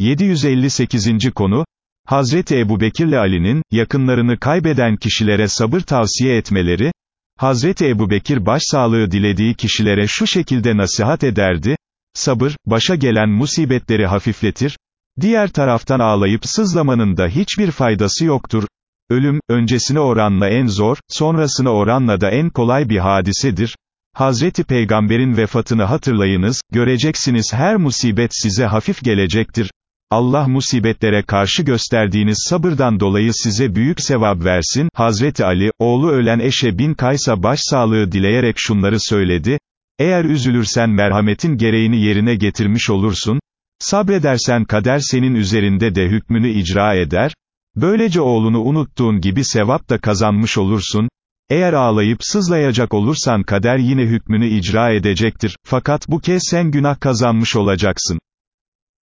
758. konu, Hazreti Ebu Bekirle Ali'nin, yakınlarını kaybeden kişilere sabır tavsiye etmeleri, Hazreti Ebu Bekir başsağlığı dilediği kişilere şu şekilde nasihat ederdi, sabır, başa gelen musibetleri hafifletir, diğer taraftan ağlayıp sızlamanın da hiçbir faydası yoktur, ölüm, öncesine oranla en zor, sonrasına oranla da en kolay bir hadisedir, Hazreti Peygamber'in vefatını hatırlayınız, göreceksiniz her musibet size hafif gelecektir, Allah musibetlere karşı gösterdiğiniz sabırdan dolayı size büyük sevap versin, Hazreti Ali, oğlu ölen Eşe bin Kays'a başsağlığı dileyerek şunları söyledi, eğer üzülürsen merhametin gereğini yerine getirmiş olursun, sabredersen kader senin üzerinde de hükmünü icra eder, böylece oğlunu unuttuğun gibi sevap da kazanmış olursun, eğer ağlayıp sızlayacak olursan kader yine hükmünü icra edecektir, fakat bu kez sen günah kazanmış olacaksın.